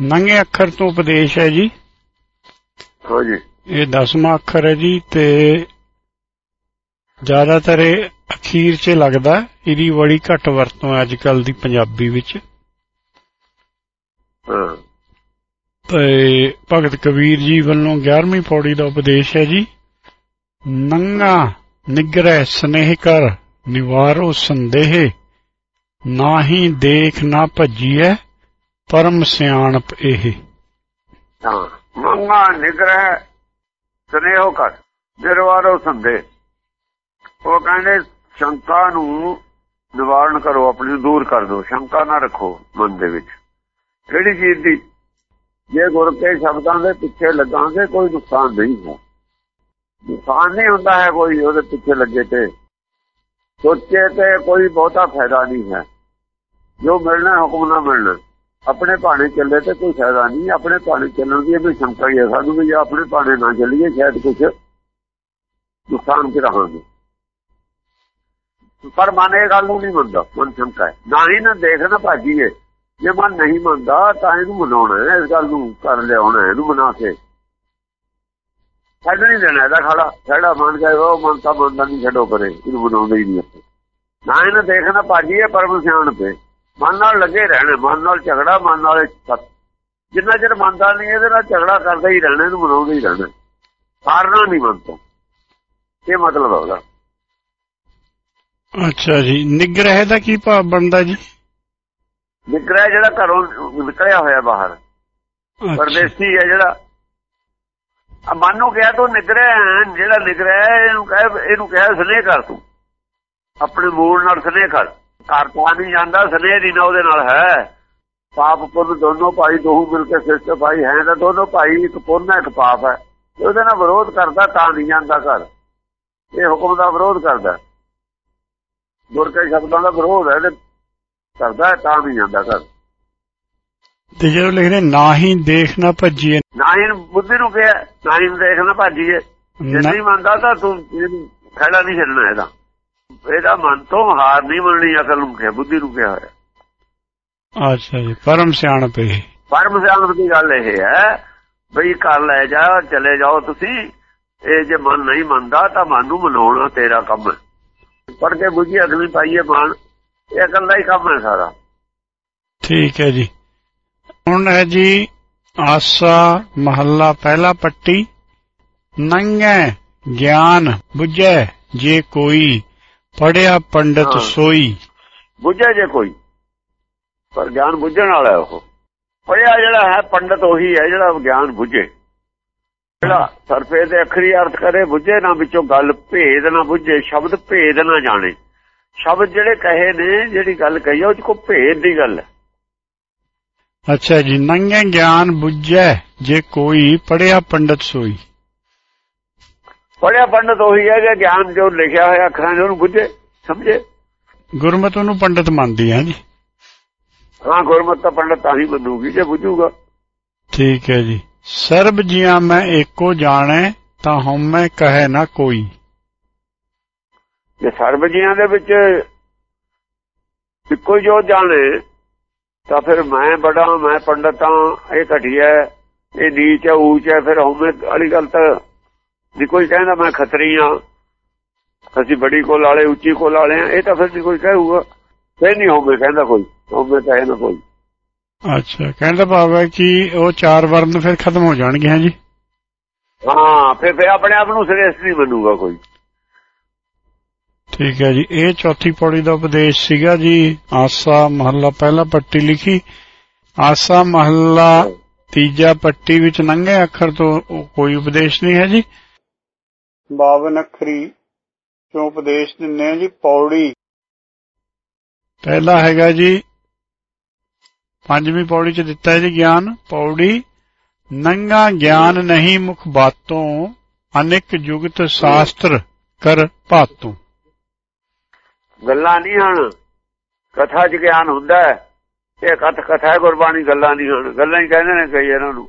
ਨੰਗੇ ਅੱਖਰ ਤੋਂ ਉਪਦੇਸ਼ ਹੈ ਜੀ। ਹਾਂਜੀ। ਇਹ ਦਸਵਾਂ ਅੱਖਰ ਹੈ ਜੀ ਤੇ ਜ਼ਿਆਦਾਤਰ ਇਹ ਅਖੀਰ 'ਚ ਲੱਗਦਾ। ਇਹਦੀ ਬੜੀ ਘੱਟ ਵਰਤੋਂ ਹੈ ਅੱਜ ਕੱਲ ਦੀ ਪੰਜਾਬੀ ਵਿੱਚ। ਤੇ ਭਗਤ ਕਬੀਰ ਜੀ ਵੱਲੋਂ 11ਵੀਂ ਪੌੜੀ ਦਾ ਉਪਦੇਸ਼ ਹੈ ਜੀ। ਨੰਗਾ ਨਿਗਰਹਿ ਸਨੇਹ ਕਰ ਨਿਵਾਰੋ ਸੰਦੇਹ ਨਾਹੀ ਦੇਖ ਨਾ ਭਜੀਐ। ਪਰਮ ਸਿਆਣਪ ਇਹ। ਹਾਂ ਮੰਗਾ ਨਿਗਰਹ, ਸਨੇਹੋ ਕਰ ਨਿਰਵਾਰੋ ਸੰਦੇ ਉਹ ਕਹਿੰਦੇ, ਸ਼ੰਕਾ ਨੂੰ ਨਿਵਾਰਨ ਕਰੋ, ਆਪਣੀ ਦੂਰ ਕਰ ਦਿਓ, ਸ਼ੰਕਾ ਨਾ ਰੱਖੋ ਮਨ ਦੇ ਵਿੱਚ। ਕਿਹੜੀ ਚੀਜ਼ ਦੀ? ਜੇ ਗੁਰ ਕੇ ਸ਼ਬਦਾਂ ਦੇ ਪਿੱਛੇ ਲੱਗਾਂਗੇ, ਕੋਈ ਨੁਕਸਾਨ ਨਹੀਂ ਹੈ ਨੁਕਸਾਨ ਨਹੀਂ ਹੁੰਦਾ ਹੈ ਕੋਈ ਉਹਦੇ ਪਿੱਛੇ ਲੱਗੇ ਤੇ। ਸੋਚੇ ਤੇ ਕੋਈ ਬਹੁਤਾ ਫਾਇਦਾ ਨਹੀਂ ਹੈ। ਜੋ ਮਿਲਣਾ ਹੁਕਮ ਨਾ ਮਿਲਣਾ। ਆਪਣੇ ਭਾਣੇ ਚੱਲੇ ਤੇ ਕੋਈ ਫਾਇਦਾ ਨਹੀਂ, ਆਪਣੇ ਭਾਣੇ ਚੱਲਣ ਦੀ ਵੀ ਸ਼ੰਕਾ ਹੀ ਹੈ ਸਾਨੂੰ ਵੀ ਜੇ ਆਪਣੇ ਭਾਣੇ ਨਾ ਚੱਲੀਏ, ਸ਼ਾਇਦ ਕੁਝ ਨੁਕਸਾਨ ਚ ਰਹਾਂਗੇ। ਪਰ ਮਨ ਇਹ ਗੱਲ ਨੂੰ ਨਹੀਂ ਮੰਨਦਾ, ਮਨ ਸ਼ੰਕਾ ਹੈ। ਨਾ ਹੀ ਨਾ ਦੇਖ ਭਾਜੀਏ ਜੇ ਮਨ ਨਹੀਂ ਮੰਨਦਾ ਤਾਂ ਇਹਨੂੰ ਮਨਾਉਣਾ ਹੈ, ਇਸ ਗੱਲ ਨੂੰ ਕਰ ਲਿਆਉਣਾ ਇਹਨੂੰ ਮਨਾ ਕੇ। ਛੱਡ ਨਹੀਂ ਦੇਣਾ ਇਹਦਾ ਖੜਾ ਛੜਾ ਮੰਨ ਕੇ ਉਹ ਮਨ ਤਾਂ ਮੰਨਦਾ ਨਹੀਂ, ਛੱਡੋ ਪਰੇ। ਇਹਨੂੰ ਬਣਾਉਂਦੇ ਹੀ ਨਹੀਂ ਨਾ ਇਹਨਾਂ ਦੇਖਣਾ ਭਾਜੀਏ ਪਰਮ ਸਿਆਣ ਤੇ ਮਨ ਨਾਲ ਲੱਗੇ ਰਹਿਣਾ ਮਨ ਨਾਲ ਝਗੜਾ ਮਨ ਨਾਲ ਸਤ। ਜਿੰਨਾ ਚਿਰ ਮੰਨਦਾ ਨਹੀਂ ਇਹਦੇ ਨਾਲ ਝਗੜਾ ਕਰਦਾ ਹੀ ਰਹਿਣਾ ਇਹਨੂੰ ਮਨਾਉਂਦਾ ਹੀ ਰਹਿਣਾ। ਹਾਰਨਾ ਨਹੀਂ ਮਨ ਤੋਂ ਇਹ ਮਤਲਬ ਹੋਗਾ। ਅੱਛਾ ਜੀ। ਨਿਗ੍ਰਹਿ ਦਾ ਕੀ ਭਾਵ ਬਣਦਾ ਜੀ? ਨਿਕਲਿਆ ਜਿਹੜਾ ਘਰੋਂ ਨਿਕਲਿਆ ਹੋਇਆ ਬਾਹਰ। ਪਰਦੇਸੀ ਹੈ ਜਿਹੜਾ। ਆ ਮਨ ਨੂੰ ਕਿਹਾ ਤੂੰ ਨਿਕਲਿਆ ਹੈ, ਜਿਹੜਾ ਨਿਕਲਿਆ ਹੈ, ਇਹਨੂੰ ਕਹੇ ਇਹਨੂੰ ਕਿਹਾ ਸਨੇਹ ਕਰ ਤੂੰ। ਆਪਣੇ ਮੂਲ ਨਾਲ ਸਨੇਹ ਕਰ। ਘਰ ਪਾ ਨਹੀਂ ਜਾਂਦਾ ਸਨੇਹ ਦੀ ਨਾ ਉਹਦੇ ਨਾਲ ਹੈ। ਪਾਪ ਪੁੰਨ ਦੋਨੋਂ ਭਾਈ ਦੋਹੂ ਮਿਲ ਕੇ ਸਿਸਟ ਭਾਈ ਹੈ ਤਾਂ ਦੋਨੋਂ ਭਾਈ ਇੱਕ ਪੁੰਨ ਹੈ ਇੱਕ ਪਾਪ ਹੈ। ਉਹਦੇ ਨਾਲ ਵਿਰੋਧ ਕਰਦਾ ਤਾਂ ਨਹੀਂ ਜਾਂਦਾ ਘਰ। ਇਹ ਹੁਕਮ ਦਾ ਵਿਰੋਧ ਕਰਦਾ। ਗੁਰ ਕੇ ਸ਼ਬਦਾਂ ਦਾ ਵਿਰੋਧ ਹੈ ਤੇ ਕਰਦਾ ਤਾਂ ਨਹੀਂ ਜਾਂਦਾ ਘਰ। ਤੇ ਜਦੋਂ ਲਿਖਦੇ ਨਾ ਹੀ ਦੇਖ ਨਾ ਭੱਜੀਏ। ਨਾ ਹੀ ਬੁੱਧੀ ਨੂੰ ਕਿਹਾ ਨਾ ਹੀ ਦੇਖਣਾ ਭਾਜੀਏ। ਜੇ ਨਹੀਂ ਮੰਨਦਾ ਤਾਂ ਤੂੰ ਖੜਾ ਨਹੀਂ ਛੱਡਣਾ ਇਹਦਾ। ਇਹਦਾ ਮਨ ਤੋਂ ਹਾਰ ਨਹੀਂ ਮੰਨਣੀ ਅਕਲ ਨੂੰ ਕਿਹਾ ਬੁੱਧੀ ਨੂੰ ਕਿਹਾ ਹੋਇਆ। ਅੱਛਾ ਜੀ ਪਰਮ ਸਿਆਣਪ ਇਹ। ਪਰਮ ਸਿਆਣਪ ਦੀ ਗੱਲ ਇਹ ਹੈ ਬਈ ਕਰ ਲੈ ਜਾ ਚਲੇ ਜਾਓ ਤੁਸੀਂ ਇਹ ਜੇ ਮਨ ਨਹੀਂ ਮੰਨਦਾ ਤਾਂ ਮਨ ਨੂੰ ਮਨਾਉਣਾ ਤੇਰਾ ਕੰਮ ਹੈ। ਪੜ ਕੇ ਬੁੱਝੀ ਅਗਲੀ ਪਾਈਏ ਮਨ ਇਹ ਅਕਲ ਦਾ ਹੀ ਕੰਮ ਹੈ ਸਾਰਾ। ਠੀਕ ਹੈ ਜੀ। ਹੁਣ ਹੈ ਜੀ ਆਸਾ ਮਹੱਲਾ ਪਹਿਲਾ ਪੱਟੀ। ਨੰਗੈ ਗਿਆਨ ਬੁਝੈ ਜੇ ਕੋਈ ਪੜਿਆ ਪੰਡਤ। ਸੋਈ। ਬੁੱਝੇ ਜੇ ਕੋਈ। ਪਰ ਗਿਆਨ ਬੁੱਝਣ ਵਾਲਾ ਉਹ। ਪੜਿਆ ਜਿਹੜਾ ਹੈ ਪੰਡਤ ਉਹੀ ਹੈ ਜਿਹੜਾ ਗਿਆਨ ਬੁੱਝੇ। ਜਿਹੜਾ ਸਰਫੇ ਦੇ ਅਖਰੀ ਅਰਥ ਕਰੇ ਬੁੱਝੇ ਨਾ ਵਿੱਚੋਂ ਗੱਲ ਭੇਦ ਨਾ ਬੁੱਝੇ ਸ਼ਬਦ ਭੇਦ ਨਾ ਜਾਣੇ। ਸ਼ਬਦ ਜਿਹੜੇ ਕਹੇ ਨੇ ਜਿਹੜੀ ਗੱਲ ਕਹੀ ਉਹ ਚ ਕੋ ਭੇਦ ਦੀ ਗੱਲ ਹੈ। ਅੱਛਾ ਜੀ ਨੰਗੈ ਗਿਆਨ ਬੁਝੈ ਜੇ ਕੋਈ ਪੜਿਆ ਪੰਡਤ ਸੋਈ। ਪੜਿਆ ਪੰਡਤ ਉਹੀ ਹੈ ਜੇ ਗਿਆਨ ਜੋ ਲਿਖਿਆ ਹੋਇਆ ਅੱਖਰਾਂ ਉਹਨੂੰ ਬੁੱਝੇ ਸਮਝੇ? ਗੁਰਮਤਿ ਨੂੰ ਪੰਡਤ ਮੰਨਦੀ ਹੈ ਜੀ। ਹਾਂ ਗੁਰਮਤਿ ਤਾਂ ਪੰਡਤ ਤਾਂ ਹੀ ਮੰਨੂਗੀ ਜੇ ਬੁੱਝੂਗਾ। ਠੀਕ ਹੈ ਜੀ। ਸਰਬ ਜੀਆਂ ਮੈਂ ਏਕੋ ਜਾਣੈ ਤਾਂ ਹਉਮੈ ਕਹੈ ਨਾ ਕੋਈ। ਜੇ ਸਰਬਜੀਆਂ ਦੇ ਵਿੱਚ ਇੱਕੋ ਜੋ ਜਾਣੇ ਤਾਂ ਫਿਰ ਮੈਂ ਬੜਾ ਮੈਂ ਪੰਡਤਾਂ ਇਹ ਘਟਿਆ ਇਹ ਨੀਚ ਹੈ ਊਚ ਹੈ ਫਿਰ ਹਉਮੈ ਵਾਲੀ ਗੱਲ ਤਾਂ ਜੇ ਕੋਈ ਕਹਿੰਦਾ ਮੈਂ ਖੱਤਰੀ ਹਾਂ ਅਸੀਂ ਬੜੀ ਕੋਲ ਵਾਲੇ ਉੱਚੀ ਕੋਲ ਵਾਲੇ ਆ ਇਹ ਤਾਂ ਫਿਰ ਕੋਈ ਕਹੂਗਾ। ਫਿਰ ਨਹੀਂ ਹਉਮੈ ਕਹਿੰਦਾ ਕੋਈ ਹਉਮੈ ਕਹੇ ਨਾ ਕੋਈ। ਅੱਛਾ ਕਹਿੰਦਾ ਭਾਵ ਹੈ ਕਿ ਉਹ ਚਾਰ ਵਰਨ ਫਿਰ ਖਤਮ ਹੋ ਜਾਣਗੇ ਹਾਂ ਜੀ। ਹਾਂ ਫਿਰ ਫਿਰ ਆਪਣੇ ਆਪ ਨੂੰ ਸ੍ਰੇਸ਼ਟ ਨਹੀਂ ਮੰਨੂਗਾ ਕੋਈ। ਠੀਕ ਹੈ ਜੀ ਇਹ ਚੌਥੀ ਪੌੜੀ ਦਾ ਉਪਦੇਸ਼ ਸੀਗਾ ਜੀ ਆਸਾ ਮਹੱਲਾ ਪਹਿਲਾ ਪੱਟੀ ਲਿਖੀ। ਆਸਾ ਮਹੱਲਾ ਤੀਜਾ ਪੱਟੀ ਵਿੱਚ ਨੰਗੇ ਅੱਖਰ ਤੋਂ ਕੋਈ ਉਪਦੇਸ਼ ਨਹੀਂ ਹੈ ਜੀ। 52 ਅੱਖਰੀ ਤੋਂ ਉਪਦੇਸ਼ ਦਿੰਨੇ ਆ ਜੀ ਪੌੜੀ। ਪਹਿਲਾ ਹੈਗਾ ਜੀ ਪੰਜਵੀਂ ਪੌੜੀ ਚ ਦਿੱਤਾ ਹੈ ਜੀ ਗਿਆਨ ਪੌੜੀ। ਨੰਗਾ ਗਿਆਨ ਨਹੀਂ ਮੁਖ ਬਾਤੋਂ ਅਨੇਕ ਜੁਗਤ ਸ਼ਾਸਤਰ ਕਰ ਭਾਤੋਂ। ਗੱਲਾਂ ਨਹੀਂ ਹਨ ਕਥਾ 'ਚ ਗਿਆਨ ਹੁੰਦਾ ਹੈ ਇਹ ਕਥ ਕਥਾ ਗੁਰਬਾਣੀ ਗੱਲਾਂ ਨਹੀਂ ਹਨ। ਗੱਲਾਂ ਹੀ ਕਹਿੰਦੇ ਨੇ ਕਈ ਇਹਨਾਂ ਨੂੰ।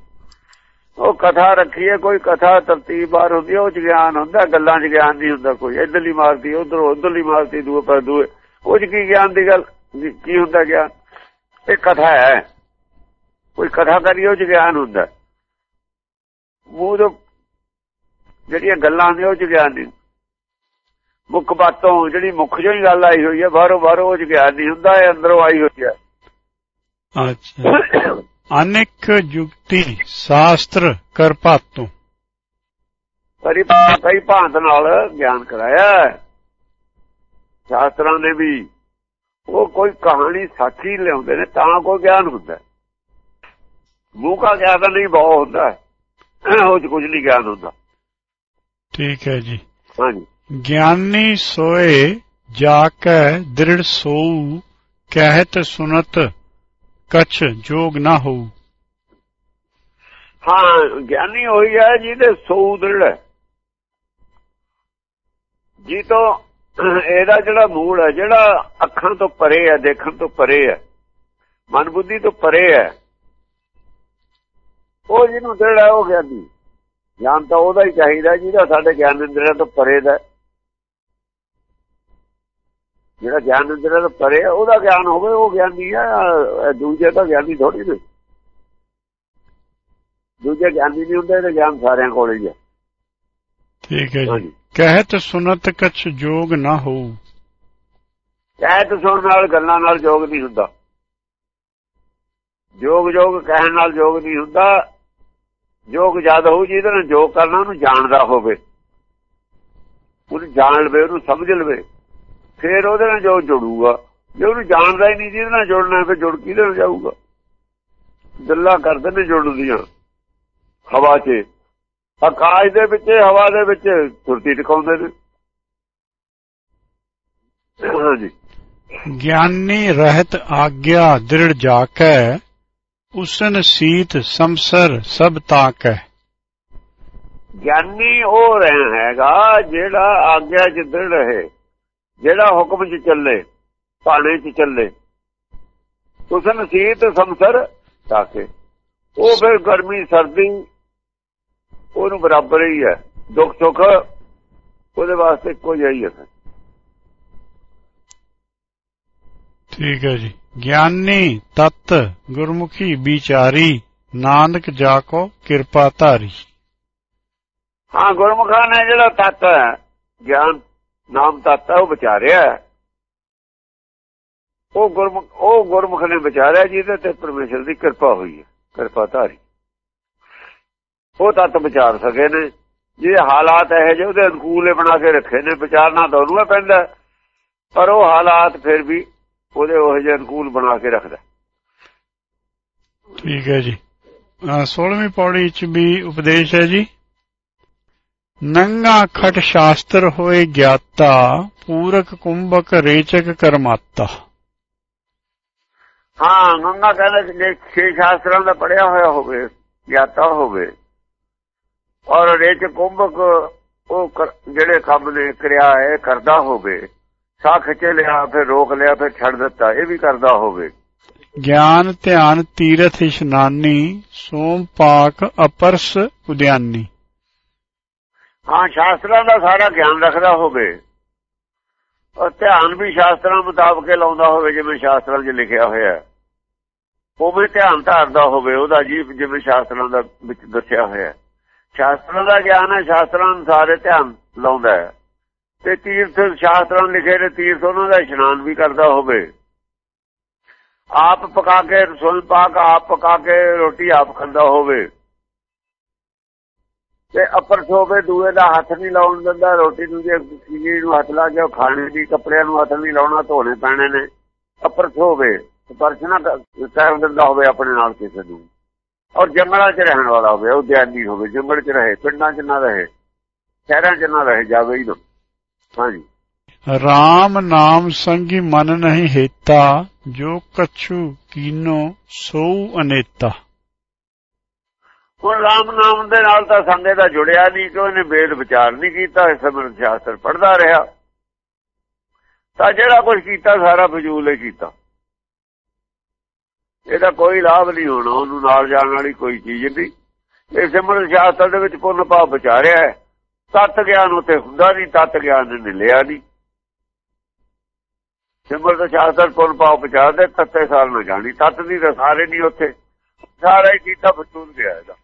ਉਹ ਕਥਾ ਰੱਖੀਏ ਕੋਈ ਕਥਾ ਤਰਤੀਬਾਰ ਹੁੰਦੀ ਉਹ 'ਚ ਗਿਆਨ ਹੁੰਦਾ, ਗੱਲਾਂ 'ਚ ਗਿਆਨ ਨਹੀਂ ਹੁੰਦਾ ਕੋਈ। ਇੱਧਰਲੀ ਮਾਰਦੀ, ਉਧਰ ਉਧਰਲੀ ਮਾਰਦੀ, ਦੂਏ ਪਰ ਦੂਏ। ਉਹ 'ਚ ਕੀ ਗਿਆਨ ਦੀ ਗੱਲ? ਕੀ ਹੁੰਦਾ ਗਿਆਨ? ਇਹ ਕਥਾ ਹੈ। ਕੋਈ ਕਥਾ ਕਰੀਏ, ਉਹ ਚ ਗਿਆਨ ਹੁੰਦਾ। ਮੂੰਹ ਤੋਂ ਜਿਹੜੀਆਂ ਗੱਲਾਂ ਨੇ, ਉਹ ਚ ਗਿਆਨ ਨਹੀਂ। ਮੁੱਖ ਬਾਤੋਂ ਜਿਹੜੀ ਮੁੱਖ ਜਿਹੀ ਗੱਲ ਆਈ ਹੋਈ ਹੈ, ਬਾਹਰੋਂ ਬਾਹਰੋਂ ਉਹ ਚ ਗਿਆਨ ਨਹੀਂ ਹੁੰਦਾ, ਇਹ ਅੰਦਰੋਂ ਆਈ ਹੋਈ ਹੈ। ਅੱਛਾ। ਅਨੇਕ ਯੁਕਤੀ ਸ਼ਾਸਤਰ ਕਰਪਾਤੋਂ ਕਈ ਕਈ ਭਾਂਤ ਨਾਲ ਗਿਆਨ ਕਰਾਇਆ। ਸ਼ਾਸਤਰਾਂ ਨੇ ਵੀ ਉਹ ਕੋਈ ਕਹਾਣੀ ਸਾਚੀ ਲਿਆਉਂਦੇ ਨੇ ਤਾਂ ਕੋਈ ਗਿਆਨ ਹੁੰਦਾ। ਮੂੰਹ ਕਾ ਗਿਆਨ ਨਹੀਂ ਬਹੁਤ ਹੁੰਦਾ। ਉਹ ਚ ਕੁਝ ਨਹੀਂ ਗਿਆਨ ਹੁੰਦਾ ਠੀਕ ਹੈ ਜੀ ਹਾਂਜੀ ਗਿਆਨੀ ਸੋਏ ਜਾ ਕੈ ਦ੍ਰਿੜ ਸੋਊ ਕਹਿਤ ਸੁਨਤ ਕਛ ਜੋਗ ਨਾ ਹੋਊ। ਹਾਂ, ਗਿਆਨੀ ਹੋਈ ਹੈ ਜਿਹਦੇ ਸੋ ਦ੍ਰਿੜ ਹੈ। ਜੀ ਤੋਂ ਇਹਦਾ ਜਿਹੜਾ ਮੂਲ ਹੈ, ਜਿਹੜਾ ਅੱਖਾਂ ਤੋਂ ਪਰੇ ਹੈ, ਦੇਖਣ ਤੋਂ ਪਰੇ ਹੈ, ਮਨ ਬੁੱਧੀ ਤੋਂ ਪਰੇ ਹੈ, ਉਹ ਜਿਹਨੂੰ ਜਿਹੜਾ ਉਹ ਗਿਆਨੀ। ਗਿਆਨ ਤਾਂ ਉਹਦਾ ਹੀ ਚਾਹੀਦਾ ਜਿਹਦਾ ਸਾਡੇ ਗਿਆਨ ਇੰਦਰੀਆਂ ਤੋਂ ਪਰੇ ਦਾ ਹੈ। ਜਿਹੜਾ ਗਿਆਨ ਇੰਦਰੀਆਂ ਤੋਂ ਪਰੇ ਹੈ ਉਹਦਾ ਗਿਆਨ ਹੋਵੇ ਉਹ ਗਿਆਨੀ ਹੈ ਇਹ ਦੂਜੇ ਤਾਂ ਗਿਆਨੀ ਥੋੜੀ ਨੇ ਦੂਜੇ ਗਿਆਨੀ ਨਹੀਂ ਹੁੰਦੇ ਤੇ ਗਿਆਨ ਸਾਰਿਆਂ ਕੋਲ ਹੀ ਹੈ ਠੀਕ ਹੈ ਜੀ। ਕਹਿਤ ਸੁਨਤ ਕਛ ਜੋਗ ਨਾ ਹੋਊ। ਕਹਿਤ ਸੁਣਨ ਨਾਲ ਗੱਲਾਂ ਨਾਲ ਜੋਗ ਨਹੀਂ ਹੁੰਦਾ। ਜੋਗ ਜੋਗ ਕਹਿਣ ਨਾਲ ਜੋਗ ਨਹੀਂ ਹੁੰਦਾ। ਜੋਗ ਜਦ ਹੋਊ ਜਿਹਦੇ ਨਾਲ ਜੋਗ ਕਰਨਾ ਉਹਨੂੰ ਜਾਣਦਾ ਹੋਵੇ। ਉਹਨੂੰ ਜਾਣ ਲਵੇ ਉਹਨੂੰ ਸਮਝ ਲਵੇ। ਫਿਰ ਉਹਦੇ ਨਾਲ ਜੋ ਜੁੜੂਗਾ। ਜੇ ਉਹਨੂੰ ਜਾਣਦਾ ਹੀ ਨਹੀਂ ਜਿਹਦੇ ਨਾਲ ਜੁੜਨਾ ਫਿਰ ਜੁੜ ਕਿਹਦੇ ਨਾਲ ਜਾਊਗਾ? ਗੱਲਾਂ ਕਰਦੇ ਨੇ ਜੁੜਨ ਦੀਆਂ ਹਵਾ 'ਚ। ਆਕਾਸ਼ ਦੇ ਵਿੱਚ ਹਵਾ ਦੇ ਵਿੱਚ ਸੁਰਤੀ ਟਿਕਾਉਂਦੇ ਨੇ। ਹਾਂਜੀ। ਗਿਆਨੀ ਰਹਿਤ ਆਗਿਆ ਦ੍ਰਿੜ ਜਾਕੈ ਉਸਨ ਸੀਤ ਸੰਸਰ ਸਭ ਤਾਕੈ। ਗਿਆਨੀ ਉਹ ਰਹਿ ਹੈਗਾ ਜਿਹੜਾ ਆਗਿਆ ਚ ਦ੍ਰਿੜ ਰਹੇ। ਜਿਹੜਾ ਹੁਕਮ ਚ ਚੱਲੇ ਭਾਣੇ ਚ ਚੱਲੇ ਉਸਨ ਸੀਤ ਸੰਸਰ ਤਾਕੇ ਉਹ ਫਿਰ ਗਰਮੀ ਸਰਦੀ ਉਹਨੂੰ ਬਰਾਬਰ ਹੀ ਹੈ। ਦੁੱਖ ਸੁੱਖ ਉਹਦੇ ਵਾਸਤੇ ਜਿਹਾ ਹੀ ਹੈ ਠੀਕ ਹੈ ਜੀ। ਗਿਆਨੀ ਤਤ ਗੁਰਮੁਖੀ ਵਿਚਾਰੀ ਨਾਨਕ ਜਾ ਕੋ ਕਿਰਪਾ ਧਾਰੀ। ਹਾਂ ਗੁਰਮੁਖਾਂ ਨੇ ਜਿਹੜਾ ਤਤ ਹੈ ਗਿਆਨ ਨਾਮ ਤਤ ਉਹ ਵਿਚਾਰਿਆ ਉਹ ਗੁਰਮੁਖ ਉਹ ਗੁਰਮੁਖ ਨੇ ਵਿਚਾਰਿਆ ਜਿਹਦੇ ਤੇ ਪਰਮੇਸ਼ਰ ਦੀ ਕਿਰਪਾ ਹੋਈ ਹੈ ਕਿਰਪਾ ਧਾਰੀ ਉਹ ਤਤ ਵਿਚਾਰ ਸਕੇ ਨੇ। ਜੇ ਹਾਲਾਤ ਇਹ ਜਿਹੇ, ਉਹਦੇ ਅਨੁਕੂਲ ਬਣਾ ਕੇ ਰੱਖੇ ਨੇ, ਵਿਚਾਰਨਾ ਤਾਂ ਉਹਨੂੰ ਪੈਂਦਾ ਪਰ ਉਹ ਹਾਲਾਤ ਫਿਰ ਵੀ ਉਹਦੇ ਉਹ ਜਿਹੇ ਅਨੁਕੂਲ ਬਣਾ ਕੇ ਰੱਖਦਾ ਠੀਕ ਹੈ ਜੀ। 16ਵੀਂ ਪੌੜੀ ਚ ਵੀ ਉਪਦੇਸ਼ ਹੈ ਜੀ। ਨੰਗਾ ਖਟ ਸ਼ਾਸਤਰ ਹੋਏ ਗਿਆਤਾ ਪੂਰਕ ਕੁੰਭਕ ਰੇਚਕ ਕਰਮਾਤਾ। ਹਾਂ ਮੰਗਾ ਕਹਿੰਦੇ ਕਿ ਜੇ ਛੇ ਸ਼ਾਸਤਰਾਂ ਦਾ ਪੜਿਆ ਹੋਇਆ ਹੋਵੇ ਗਿਆਤਾ ਹੋਵੇ ਔਰ ਰੇਚ ਕੁੰਭਕ ਉਹ ਜਿਹੜੇ ਕੰਮ ਨੇ ਕਿਰਿਆ ਹੈ ਕਰਦਾ ਹੋਵੇ ਸਾਹ ਖਿੱਚ ਲਿਆ ਫਿਰ ਰੋਕ ਲਿਆ ਫਿਰ ਛੱਡ ਦਿੱਤਾ ਇਹ ਵੀ ਕਰਦਾ ਹੋਵੇ। ਗਿਆਨ ਧਿਆਨ ਤੀਰਥ ਇਸ਼ਨਾਨੀ ਸੋਮ ਪਾਕ ਅਪਰਸ ਉਦਿਆਨੀ। ਹਾਂ, ਸ਼ਾਸਤਰਾਂ ਦਾ ਸਾਰਾ ਗਿਆਨ ਰੱਖਦਾ ਹੋਵੇ। ਔਰ ਧਿਆਨ ਵੀ ਸ਼ਾਸਤਰਾਂ ਮੁਤਾਬਕ ਲਾਉਂਦਾ ਹੋਵੇ, ਜਿਵੇਂ ਸ਼ਾਸਤਰਾਂ 'ਚ ਲਿਖਿਆ ਹੋਇਆ ਉਹ ਵੀ ਧਿਆਨ ਧਾਰਦਾ ਹੋਵੇ, ਉਹਦਾ ਜੀ ਜਿਵੇਂ ਸ਼ਾਸਤਰਾਂ ਦਾ ਵਿੱਚ ਦੱਸਿਆ ਹੋਇਆ ਸ਼ਾਸਤਰਾਂ ਦਾ ਗਿਆਨ ਹੈ, ਸ਼ਾਸਤਰਾਂ ਅਨੁਸਾਰ ਇਹ ਧਿਆਨ ਲਾਉਂਦਾ ਹੈ। ਤੇ ਤੀਰਥ, ਸ਼ਾਸਤਰਾਂ ਲਿਖੇ ਨੇ ਤੀਰਥ ਉਹਨਾਂ ਦਾ ਇਸ਼ਨਾਨ ਵੀ ਕਰਦਾ ਹੋਵੇ। ਆਪ ਪਕਾ ਕੇ ਰਸੋਈ ਪਾਕ ਆਪ ਪਕਾ ਕੇ ਰੋਟੀ ਆਪ ਖਾਂਦਾ ਹੋਵੇ। ਤੇ ਅਪਰ ਸੋਵੇ ਦੂਏ ਦਾ ਹੱਥ ਨਹੀਂ ਲਾਉਣ ਦਿੰਦਾ, ਰੋਟੀ ਨੂੰ ਜੇ ਨੂੰ ਹੱਥ ਲਾ ਕੇ ਖਾਣੇ ਦੀ, ਕੱਪੜਿਆਂ ਨੂੰ ਹੱਥ ਨਹੀਂ ਲਾਉਣਾ, ਧੋਣੇ ਪੈਣੇ ਨੇ। ਅਪਰ ਸੋਵੇ ਸਪਰਸ਼ ਨਾ ਕਰ ਦਿੰਦਾ ਹੋਵੇ ਆਪਣੇ ਨਾਲ ਕਿਸੇ ਨੂੰ। ਔਰ ਜੰਗਲਾਂ 'ਚ ਰਹਿਣ ਵਾਲਾ ਹੋਵੇ, ਉਹ ਧਿਆਨੀ ਹੋਵੇ, ਜੰਗਲ 'ਚ ਰਹੇ, ਪਿੰਡਾਂ 'ਚ ਨਾ ਰਹੇ, ਸ਼ਹਿਰਾਂ 'ਚ ਨਾ ਰਹੇ, ਜਾਵੇ ਹੀ ਨਾ। ਹਾਂਜੀ। RAM ਨਾਮ ਸੰਗੀ ਮਨ ਨਹੀਂ ਹੇਤਾ, ਜੋ ਕਛੂ ਕੀਨੋ ਸੋ ਅਨੇਤਾ। ਹੁਣ ਰਾਮ ਨਾਮ ਦੇ ਨਾਲ ਤਾਂ ਸੰਗੇ ਦਾ ਜੁੜਿਆ ਨਹੀਂ ਕਿ ਉਹਨੇ ਵੇਦ ਵਿਚਾਰ ਨਹੀਂ ਕੀਤਾ ਇਸ ਸਮਰ ਸ਼ਾਸਤਰ ਪੜਦਾ ਰਿਹਾ। ਤਾਂ ਜਿਹੜਾ ਕੁਝ ਕੀਤਾ, ਸਾਰਾ ਫਜ਼ੂਲ ਹੀ ਕੀਤਾ। ਇਹਦਾ ਕੋਈ ਲਾਭ ਨਹੀਂ ਹੋਣਾ, ਉਹਨੂੰ ਨਾਲ ਜਾਣ ਵਾਲੀ ਕੋਈ ਚੀਜ਼ ਨਹੀਂ। ਇਹ ਸਿਮਰਨ ਸ਼ਾਸਤਰ ਦੇ ਵਿੱਚ ਪੁੰਨ ਭਾਵ ਵਿਚਾਰਿਆ ਹੈ। ਤਤ ਗਿਆਨ ਉਤੇ ਹੁੰਦਾ ਨਹੀਂ, ਤਤ ਗਿਆਨ ਨੇ ਲਿਆ ਨਹੀਂ। ਸਿਮਰਨ ਸ਼ਾਸਤਰ ਪੁੰਨ ਭਾਵ ਵਿਚਾਰਦੇ ਤੱਤੇ ਸਾਲ ਨੂੰ ਜਾਣੀ, ਤਤ ਦੀ ਤਾਂ ਸਾਰੇ ਨਹੀਂ ਉੱਥੇ। ਸਾਰਾ ਹੀ ਕੀਤਾ ਫਤੂਲ ਗਿਆ ਇਹਦਾ।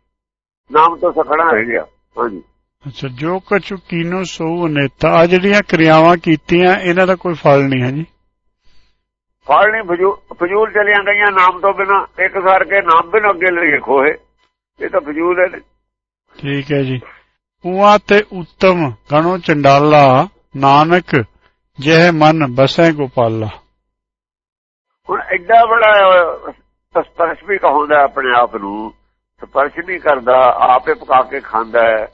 ਨਾਮ ਤੋਂ ਸਖਣਾ ਰਹਿ ਗਿਆ। ਹਾਂਜੀ। ਅੱਛਾ ਜੋ ਕਛੁ ਕੀਨੋ ਸੋ ਨੇਤਾ ਆ ਜਿਹੜੀਆਂ ਕਿਰਿਆਵਾਂ ਕੀਤੀਆਂ ਇਹਨਾਂ ਦਾ ਕੋਈ ਫਲ ਨਹੀਂ ਹੈ ਜੀ? ਫਲ ਨਹੀਂ ਫਜੂਲ ਚਲੀਆਂ ਗਈਆਂ ਨਾਮ ਤੋਂ ਬਿਨਾ ਇੱਕ ਸਰ ਕੇ ਨਾਮ ਬਿਨ ਅੱਗੇ ਲੈ ਖੋਏ ਇਹ ਤਾਂ ਫਜੂਲ ਹੈ ਠੀਕ ਹੈ ਜੀ। ਉਆ ਤੇ ਉੱਤਮ ਗਣੋ ਚੰਡਾਲਾ ਨਾਨਕ ਜਹ ਮਨ ਬਸੈ ਗੋਪਾਲਾ। ਹੁਣ ਐਡਾ ਬੜਾ ਸਪਰਸ਼ ਵੀ ਕਹੋਂਦਾ ਆਪਣੇ ਆਪ ਨੂੰ ਸਪਰਸ਼ ਨਹੀਂ ਕਰਦਾ, ਆਪੇ ਪਕਾ ਕੇ ਖਾਂਦਾ ਹੈ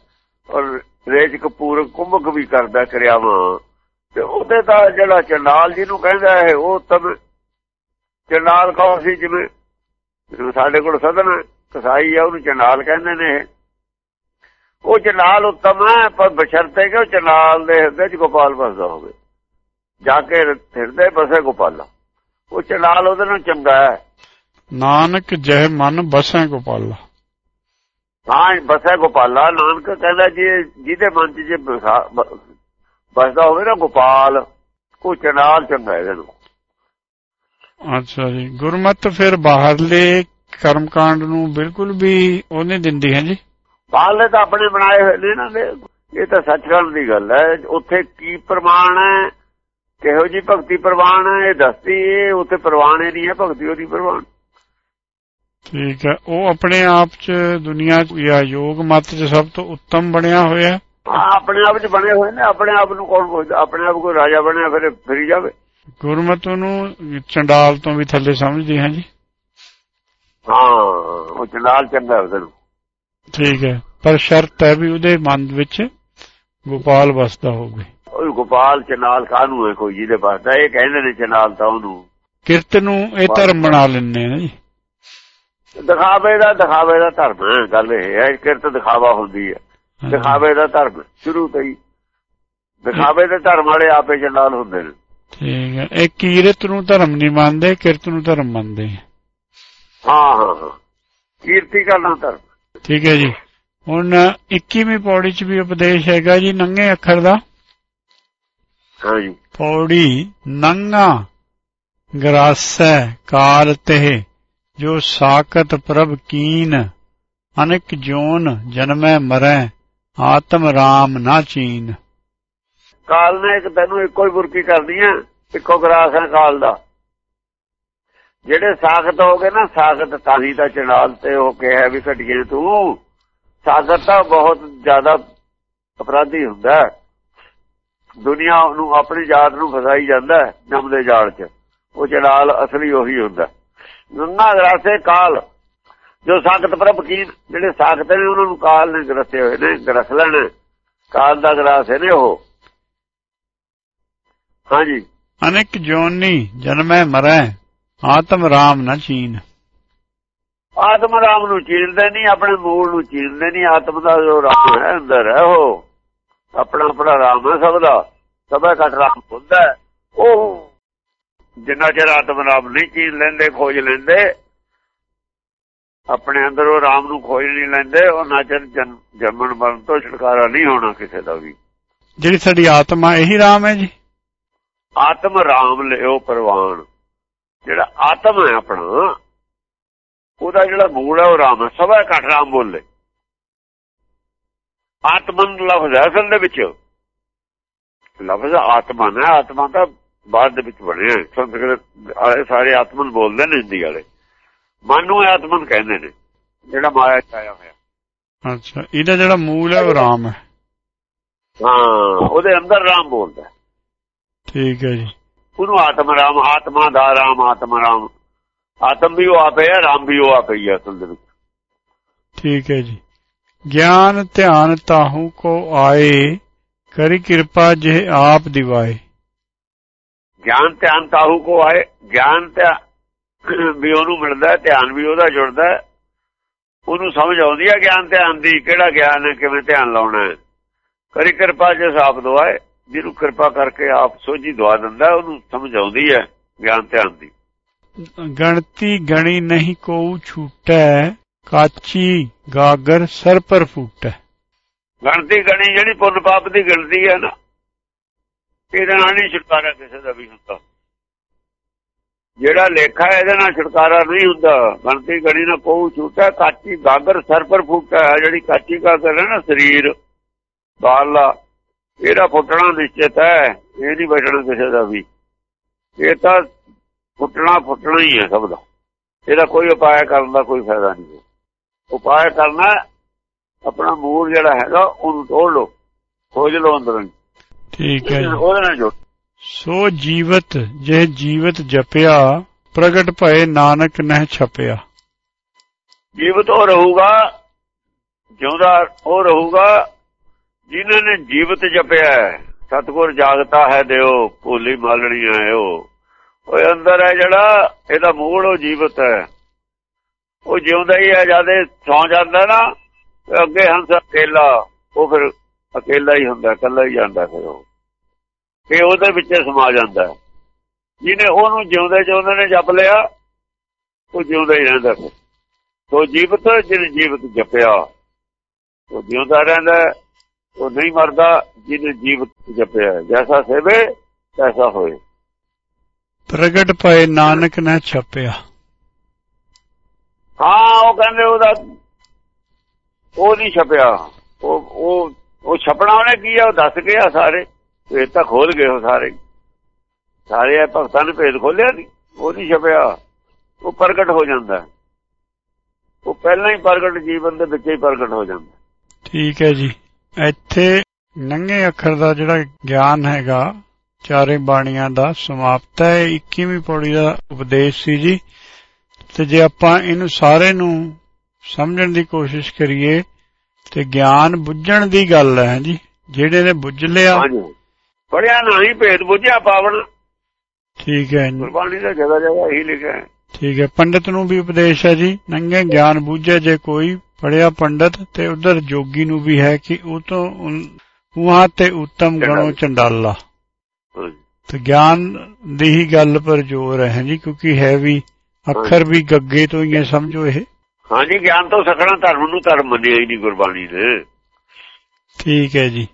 ਔਰ ਰੇਜ ਕਪੂਰ ਕੁੰਭਕ ਵੀ ਕਰਦਾ ਕਿਰਿਆਵਾਂ। ਤੇ ਉਹਦੇ ਦਾ ਜਿਹੜਾ ਚੰਡਾਲ ਜਿਹਨੂੰ ਕਹਿੰਦਾ ਹੈ, ਉਹ ਤਬ ਚੰਡਾਲ ਕਹੋ ਸੀ ਜਿਵੇਂ ਸਾਡੇ ਕੋਲ ਸਦਨ ਕਸਾਈ ਆ, ਉਹਨੂੰ ਚੰਡਾਲ ਕਹਿੰਦੇ ਨੇ ਉਹ ਚੰਡਾਲ ਉੱਤਮ ਹੈ, ਪਰ ਬਸ਼ਰਤੇ ਕਿ ਉਹ ਚੰਡਾਲ ਦੇ ਹਿਰਦੇ 'ਚ ਗੋਪਾਲ ਵਸਦਾ ਹੋਵੇ। ਜਾ ਕੇ ਹਿਰਦੇ ਬਸੇ ਗੋਪਾਲਾ। ਉਹ ਚਨਾਲ ਉਹਦੇ ਨਾਲ ਚੰਗਾ ਹੈ। ਨਾਨਕ ਜਹ ਮਨ ਬਸੈ ਗੋਪਾਲਾ। ਹਾਂ ਬਸੇ ਗੋਪਾਲਾ ਨਾਨਕ ਕਹਿੰਦਾ ਜੀ ਜਿਹਦੇ ਮਨ 'ਚ ਜੇ ਬਸਦਾ ਹੋਵੇ ਨਾ ਗੋਪਾਲ ਉਹ ਚੰਡਾਲ ਚੰਗਾ ਇਹਦੇ ਨੂੰ ਅੱਛਾ ਜੀ ਗੁਰਮਤ ਫਿਰ ਬਾਹਰਲੇ ਕਰਮਕਾਂਡ ਨੂੰ ਬਿਲਕੁਲ ਵੀ ਉਹਨੇ ਦਿੰਦੀ ਹੈ ਜੀ? ਬਾਹਰਲੇ ਤਾਂ ਆਪਣੇ ਬਣਾਏ ਹੋਏ ਨੇ ਨਾ ਇਹ ਤਾਂ ਸੱਚਖੰਡ ਦੀ ਗੱਲ ਹੈ ਉੱਥੇ ਕੀ ਪ੍ਰਮਾਣ ਹੈ? ਕਿਹੋ ਜੀ ਭਗਤੀ ਪ੍ਰਵਾਨ ਹੈ? ਇਹ ਦੱਸਦੀ ਇਹ ਉੱਥੇ ਪ੍ਰਵਾਨ ਹੀ ਨਹੀਂ ਹੈ ਭਗਤੀ ਉਹਦੀ ਪ੍ਰਵਾਨ। ਠੀਕ ਹੈ। ਉਹ ਆਪਣੇ ਆਪ 'ਚ ਦੁਨੀਆ 'ਚ ਜਾਂ ਯੋਗ ਮਤ 'ਚ ਸਭ ਤੋਂ ਉੱਤਮ ਬਣਿਆ ਹੋਇਆ ਆਪਣੇ ਆਪ 'ਚ ਬਣੇ ਹੋਏ ਨੇ। ਆਪਣੇ ਆਪ ਨੂੰ ਕੌਣ ਪੁੱਛਦਾ? ਆਪਣੇ ਆਪ ਕੋਈ ਰਾਜਾ ਬਣਿਆ ਫਿਰ ਫਿਰੀ ਜਾਵੇ। ਗੁਰਮਤ ਨੂੰ ਚੰਡਾਲ ਤੋਂ ਵੀ ਥੱਲੇ ਸਮਝਦੀ ਹੈ ਜੀ? ਹਾਂ ਉਹ ਚੰਡਾਲ ਚੰਗਾ ਉਹਦੇ ਨੂੰ। ਠੀਕ ਹੈ। ਪਰ ਸ਼ਰਤ ਹੈ ਵੀ ਉਹਦੇ ਮਨ ਵਿੱਚ ਗੋਪਾਲ ਵਸਦਾ ਹੋਵੇ। ਉਹ ਗੋਪਾਲ ਚਨਾਲ ਕਾਹਨੂੰ ਹੈ ਕੋਈ ਜਿਹਦੇ ਪਾਸ? ਇਹ ਕਹਿੰਦੇ ਨੇ ਚਨਾਲ ਤਾਂ ਉਹਨੂੰ ਕਿਰਤ ਨੂੰ ਇਹ ਧਰਮ ਬਣਾ ਲੈਂਦੇ ਨੇ ਜੀ। ਦਿਖਾਵੇ ਦਾ ਦਿਖਾਵੇ ਦਾ ਧਰਮ ਹੈ ਗੱਲ ਇਹ ਹੈ ਕਿਰਤ ਦਿਖਾਵਾ ਹੁੰਦੀ ਹੈ। ਦਿਖਾਵੇ ਦਾ ਧਰਮ ਸ਼ੁਰੂ ਤੋਂ ਹੀ। ਦਿਖਾਵੇ ਦੇ ਧਰਮ ਵਾਲੇ ਆਪੇ ਚਨਾਲ ਹੁੰਦੇ ਨੇ। ਠੀਕ ਹੈ। ਇਹ ਕੀਰਤ ਨੂੰ ਧਰਮ ਨਹੀਂ ਮੰਨਦੇ ਕਿਰਤ ਨੂੰ ਧਰਮ ਮੰਨਦੇ। ਹਾਂ ਹਾਂ ਹਾਂ। ਕੀਰਤੀ ਕਰਨਾ ਧਰਮ। ਠੀਕ ਹੈ ਜੀ। ਹੁਣ 21ਵੀਂ ਪੌੜੀ 'ਚ ਵੀ ਉਪਦੇਸ਼ ਹੈਗਾ ਜੀ ਨੰਗੇ ਅੱਖਰ ਦਾ। ਹਾਂਜੀ ਪੌੜੀ ਨੰਗਾ ਗਰਾਸੈ ਕਾਲ ਤੇ ਜੋ ਸਾਖਤ ਪ੍ਰਭ ਕੀਨ, ਅਨੇਕ ਜੋਨ ਜਨਮੈ ਮਰੈ, ਆਤਮ ਰਾਮ ਨਾ ਚੀਨ। ਕਾਲ ਨੇ ਇੱਕ ਤੈਨੂੰ ਇੱਕੋ ਹੀ ਬੁਰਕੀ ਕਰਦੀ ਆ, ਇੱਕੋ ਗਰਾਸ ਹੈ ਕਾਲ ਦਾ। ਜਿਹੜੇ ਸਾਖਤ ਹੋ ਗਏ ਨਾ, ਸਾਖਤ ਤਾਂ ਹੀ ਤਾਂ ਚੜਾਲ ਤੇ ਉਹ ਕਿਹਾ ਵੀ ਘਟੀਏ ਤੂੰ। ਸਾਖਤ ਤਾਂ ਬਹੁਤ ਜ਼ਿਆਦਾ ਅਪਰਾਧੀ ਹੁੰਦਾ ਦੁਨੀਆ ਨੂੰ ਆਪਣੀ ਜਾਤ ਨੂੰ ਫਸਾਈ ਜਾਂਦਾ ਜੰਮਦੇ ਜਾਲ 'ਚ। ਉਹ ਚੜਾਲ ਅਸਲੀ ਉਹੀ ਹੁੰਦਾ ਨੰਨਾ ਗਰਾਸੇ ਕਾਲ ਜੋ ਸਾਖਤ ਪ੍ਰਭ ਕੀ ਜਿਹੜੇ ਸਾਖਤ ਨੇ ਉਹਨਾਂ ਨੂੰ ਕਾਲ ਨੇ ਗਰਸੇ ਹੋਏ ਨੇ ਗਰਸ ਲੈਣ। ਕਾਲ ਦਾ ਗਰਾਸੇ ਨੇ ਉਹ। ਹਾਂਜੀ। ਅਨੇਕ ਜੋਨੀ ਜਨਮੈ ਮਰੈ ਆਤਮ ਰਾਮ ਨਾ ਚੀਨ। ਆਤਮ ਰਾਮ ਨੂੰ ਚੀਰਦੇ ਨਹੀਂ ਆਪਣੇ ਮੂਲ ਨੂੰ ਚੀਰਦੇ ਨਹੀਂ ਆਤਮ ਦਾ ਜੋ ਰਾਮ ਹੈ ਅੰਦਰ ਹੈ ਉਹ। ਆਪਣਾ ਆਪਣਾ ਰਾਮ ਹੈ ਸਭ ਦਾ। ਸਭਾ ਘਟ ਰਾਮ ਹੁੰਦਾ ਉਹ ਜਿੰਨਾ ਚਿਰ ਆਤਮ ਰਾਮ ਨਹੀਂ ਚੀਰ ਲੈਂਦੇ ਖੋਜ ਲੈਂਦੇ ਆਪਣੇ ਅੰਦਰ ਉਹ ਰਾਮ ਨੂੰ ਖੋਜ ਨਹੀਂ ਲੈਂਦੇ ਉਹ ਨਾ ਚਿਰ ਜਨਮਨ ਮਰਨ ਤੋਂ ਛੁਟਕਾਰਾ ਨਹੀਂ ਹੋਣਾ ਕਿਸੇ ਦਾ ਵੀ। ਜਿਹੜੀ ਸਾਡੀ ਆਤਮਾ ਇਹੀ ਰਾਮ ਹੈ ਜੀ? ਆਤਮ ਰਾਮ ਲਿਓ ਪ੍ਰਵਾਨ। ਜਿਹੜਾ ਆਤਮ ਹੈ ਆਪਣਾ ਉਹਦਾ ਜਿਹੜਾ ਮੂਲ ਹੈ ਉਹ ਰਾਮ ਹੈ ਸਭਾ ਘਟ ਰਾਮ ਬੋਲੇ। ਆਤਮਨ ਲਫ਼ਜ਼ ਹੈ ਅਸਲ ਦੇ ਵਿੱਚ। ਲਫ਼ਜ਼ ਆਤਮਾ ਹੈ ਆਤਮਾ ਤਾਂ ਬਾਅਦ ਦੇ ਵਿੱਚ ਬਣਿਆ ਸੰਸਕ੍ਰਿਤ ਵਾਲੇ ਸਾਰੇ ਆਤਮਨ ਬੋਲਦੇ ਨੇ ਹਿੰਦੀ ਵਾਲੇ। ਮਨ ਨੂੰ ਆਤਮਨ ਕਹਿੰਦੇ ਨੇ ਜਿਹੜਾ ਮਾਇਆ ਚ ਆਇਆ ਹੋਇਆ। ਅੱਛਾ ਇਹਦਾ ਜਿਹੜਾ ਮੂਲ ਹੈ ਉਹ ਰਾਮ ਹੈ। ਹਾਂ ਉਹਦੇ ਅੰਦਰ ਰਾਮ ਬੋਲਦਾ ਠੀਕ ਹੈ ਜੀ। ਉਹਨੂੰ ਆਤਮ ਰਾਮ ਆਤਮਾ ਦਾ ਰਾਮ ਆਤਮ ਰਾਮ। ਆਤਮ ਵੀ ਉਹ ਆਪੇ ਹੈ ਰਾਮ ਵੀ ਉਹ ਆਪੇ ਹੀ ਹੈ ਅਸਲ ਦੇ ਵਿੱਚ। ਠੀਕ ਹੈ ਜੀ। ਗਿਆਨ ਧਿਆਨ ਤਾਹੂ ਕੋ ਆਏ ਕਰੀ ਕਿਰਪਾ ਜੇ ਆਪ ਦਿਵਾਏ। ਗਿਆਨ ਧਿਆਨ ਤਾਹੂ ਕੋ ਆਏ ਗਿਆਨ ਤੇ ਵੀ ਉਹਨੂੰ ਮਿਲਦਾ ਧਿਆਨ ਵੀ ਉਹਦਾ ਜੁੜਦਾ ਉਹਨੂੰ ਸਮਝ ਆਉਂਦੀ ਹੈ ਗਿਆਨ ਧਿਆਨ ਦੀ ਕਿਹੜਾ ਗਿਆਨ ਹੈ ਕਿਵੇਂ ਧਿਆਨ ਲਾਉਣਾ ਹੈ। ਕਰੀ ਕਿਰਪਾ ਜੇ ਆਪ ਦਵਾਏ ਜਿਹਨੂੰ ਕਿਰਪਾ ਕਰਕੇ ਆਪ ਸੋਝੀ ਦਵਾ ਦਿੰਦਾ ਉਹਨੂੰ ਸਮਝ ਆਉਂਦੀ ਹੈ ਗਿਆਨ ਧਿਆਨ ਦੀ। ਗਣਤੀ ਗਣੀ ਨਹੀਂ ਕੋ ਛੂਟੈ ਕਾਚੀ ਗਾਗਰ ਸਰ ਪਰ ਫੂਟੈ। ਗਣਤੀ ਗਣੀ ਜਿਹੜੀ ਪੁੰਨ ਪਾਪ ਦੀ ਗਿਣਤੀ ਹੈ ਨਾ ਇਹਦੇ ਨਾਲ ਨਹੀਂ ਛੁਟਕਾਰਾ ਕਿਸੇ ਦਾ ਵੀ ਹੁੰਦਾ। ਜਿਹੜਾ ਲੇਖਾ ਇਹਦੇ ਨਾਲ ਛੁਟਕਾਰਾ ਨਹੀਂ ਹੁੰਦਾ। ਗਣਤੀ ਗੜੀ ਨਾ ਕੋਉ ਛੂਟਾ, ਕਾਚੀ, ਗਾਗਰ ਸਰ ਪਰ ਫੁੱਟਾ ਜਿਹੜੀ ਕਾਚੀ ਗਾਗਰ ਹੈ ਨਾ, ਸਰੀਰ, ਬਾਲਾ ਇਹਦਾ ਫੁੱਟਣਾ ਨਿਸ਼ਚਿਤ ਹੈ, ਇਹ ਨਹੀਂ ਬਚਣਾ ਕਿਸੇ ਦਾ ਵੀ। ਇਹ ਤਾਂ ਫੁੱਟਣਾ ਫੁੱਟਣਾ ਹੀ ਹੈ ਸਭ ਦਾ। ਇਹਦਾ ਕੋਈ ਉਪਾਅ ਕਰਨ ਦਾ ਕੋਈ ਫਾਇਦਾ ਨਹੀਂ ਉਪਾਅ ਕਰਨਾ, ਆਪਣਾ ਮੂਲ ਜਿਹੜਾ ਹੈਗਾ, ਉਹਨੂੰ ਤੋੜ ਲਓ, ਖੋਜ ਲਓ ਅੰਦਰੋਂ ਠੀਕ ਹੈ ਉਹਦੇ ਨਾਲ ਜੁੜ ਸੋ ਜੀਵਤ ਜੇ ਜੀਵਤ ਜਪਿਆ ਪ੍ਰਗਟ ਭਏ ਨਾਨਕ ਨਹਿ ਛਪਿਆ। ਜੀਵਤ ਉਹ ਰਹੂਗਾ ਜਿਉਂਦਾ ਉਹ ਰਹੂਗਾ ਜਿਨ੍ਹਾਂ ਨੇ ਜੀਵਤ ਜਪਿਆ। ਸਤਿਗੁਰ ਜਾਗਤਾ ਹੈ ਦਿਓ ਭੋਲੀ ਮਾਲਣੀ ਆਇਓ। ਉਹ ਅੰਦਰ ਹੈ ਜਿਹੜਾ ਇਹਦਾ ਮੂਲ ਉਹ ਜੀਵਤ ਹੈ। ਉਹ ਜਿਉਂਦਾ ਹੀ ਹੈ ਜਦੇ ਸੌ ਜਾਂਦਾ ਨਾ ਅੱਗੇ ਹੰਸ ਅਕੇਲਾ ਉਹ ਫਿਰ ਅਕੇਲਾ ਹੀ ਹੁੰਦਾ ਇਕੱਲਾ ਹੀ ਜਾਂਦਾ ਫਿਰ ਉਹ। ਇਹ ਉਹਦੇ ਵਿੱਚ ਸਮਾ ਜਾਂਦਾ। ਜਿਹਨੇ ਉਹਨੂੰ ਜਿਉਂਦੇ ਜਿਉਂਦੇ ਨੇ ਜਪ ਲਿਆ ਉਹ ਜਿਉਂਦਾ ਹੀ ਰਹਿੰਦਾ ਫਿਰ। ਸੋ ਜੀਵਤ ਜਿਹਨੇ ਜੀਵਤ ਜਪਿਆ ਉਹ ਜਿਉਂਦਾ ਰਹਿੰਦਾ ਉਹ ਨਹੀਂ ਮਰਦਾ ਜਿਹਨੇ ਜੀਵਤ ਜਪਿਆ ਜੈਸਾ ਸੇਵੇ ਤੈਸਾ ਹੋਏ। ਪ੍ਰਗਟ ਭਏ ਨਾਨਕ ਨਹਿ ਛਪਿਆ। ਹਾਂ ਉਹ ਕਹਿੰਦੇ ਉਹਦਾ ਉਹ ਨਹੀਂ ਛਪਿਆ। ਉਹ ਉਹ ਉਹ ਛਪਣਾ ਉਹਨੇ ਕੀ ਆ, ਉਹ ਦੱਸ ਗਿਆ ਸਾਰੇ। ਭੇਦ ਤਾਂ ਖੋਲ ਗਏ ਉਹ ਸਾਰੇ। ਸਾਰੇ ਇਹ ਭਗਤਾਂ ਨੇ ਭੇਦ ਖੋਲਿਆ ਨਹੀਂ ਉਹ ਨਹੀਂ ਛਪਿਆ। ਉਹ ਪ੍ਰਗਟ ਹੋ ਜਾਂਦਾ। ਉਹ ਪਹਿਲਾਂ ਹੀ ਪ੍ਰਗਟ ਜੀਵਨ ਦੇ ਵਿੱਚ ਹੀ ਪ੍ਰਗਟ ਹੋ ਜਾਂਦਾ। ਠੀਕ ਹੈ ਜੀ। ਇੱਥੇ ਨੰਗੇ ਅੱਖਰ ਦਾ ਜਿਹੜਾ ਗਿਆਨ ਹੈਗਾ, ਚਾਰੇ ਬਾਣੀਆਂ ਦਾ ਸਮਾਪਤ ਹੈ। 21ਵੀਂ ਪੌੜੀ ਦਾ ਉਪਦੇਸ਼ ਸੀ ਜੀ। ਤੇ ਜੇ ਆਪਾਂ ਇਹਨੂੰ ਸਾਰੇ ਨੂੰ ਸਮਝਣ ਦੀ ਕੋਸ਼ਿਸ਼ ਕਰੀਏ ਤੇ ਗਿਆਨ ਬੁੱਝਣ ਦੀ ਗੱਲ ਹੈ ਜੀ ਜਿਹੜੇ ਨੇ ਬੁੱਝ ਲਿਆ। ਪੜਿਆ ਨਹੀਂ ਭੇਦ ਬੁੱਝਿਆ ਪਾਵਨ। ਠੀਕ ਹੈ ਜੀ। ਗੁਰਬਾਣੀ ਦਾ ਜਗ੍ਹਾ ਜਗ੍ਹਾ ਇਹੀ ਲਿਖਿਆ ਹੈ। ਠੀਕ ਹੈ। ਪੰਡਤ ਨੂੰ ਵੀ ਉਪਦੇਸ਼ ਹੈ ਜੀ ਨੰਗੇ ਗਿਆਨ ਬੁੱਝੇ ਜੇ ਕੋਈ ਪੜਿਆ ਪੰਡਤ ਤੇ ਉਧਰ ਜੋਗੀ ਨੂੰ ਵੀ ਹੈ ਕਿ ਉਹ ਤੋਂ ਉਹਾਂ ਤੇ ਉੱਤਮ ਗਣੋ ਚੰਡਾਲਾ। ਤੇ ਗਿਆਨ ਦੀ ਹੀ ਗੱਲ ਪਰ ਜ਼ੋਰ ਹੈ ਜੀ ਕਿਉਂਕਿ ਹੈ ਵੀ ਅੱਖਰ ਵੀ ਗੱਗੇ ਤੋਂ ਹੀ ਹੈ ਸਮਝੋ ਇਹ। ਹਾਂਜੀ, ਗਿਆਨ ਤੋਂ ਸਖਣਾ ਧਰਮ ਨੂੰ ਧਰਮ ਮੰਨਿਆ ਹੀ ਨਹੀਂ ਗੁਰਬਾਣੀ ਨੇ। ਠੀਕ ਹੈ ਜੀ।